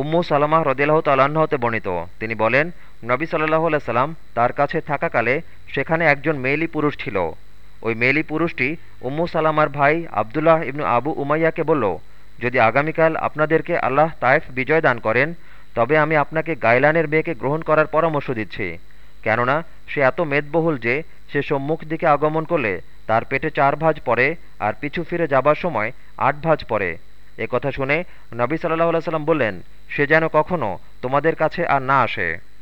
উম্মু সালামাহ রদিল্লাহ তাল্লাহতে বর্ণিত। তিনি বলেন, নবী সাল্লাহ সাল্লাম তার কাছে থাকাকালে সেখানে একজন মেয়েলি পুরুষ ছিল। ওই মেয়েলি পুরুষটি উম্মু সালামার ভাই আবদুল্লাহ ইবনু আবু উমাইয়াকে বলল, যদি আগামীকাল আপনাদেরকে আল্লাহ তায়েফ বিজয় দান করেন, তবে আমি আপনাকে গাইলানের মেয়েকে গ্রহণ করার পরামর্শ দিচ্ছি। কেননা সে এত মেদবহুল যে সে সম্মুখ দিকে আগমন করলে তার পেটে চার ভাজ পড়ে আর পিছু ফিরে যাবার সময় আট ভাজ পড়ে। এ কথা শুনে নবী সাল্লাহ সাল্লাম বললেন, সে যেন কখনও তোমাদের কাছে আর না আসে।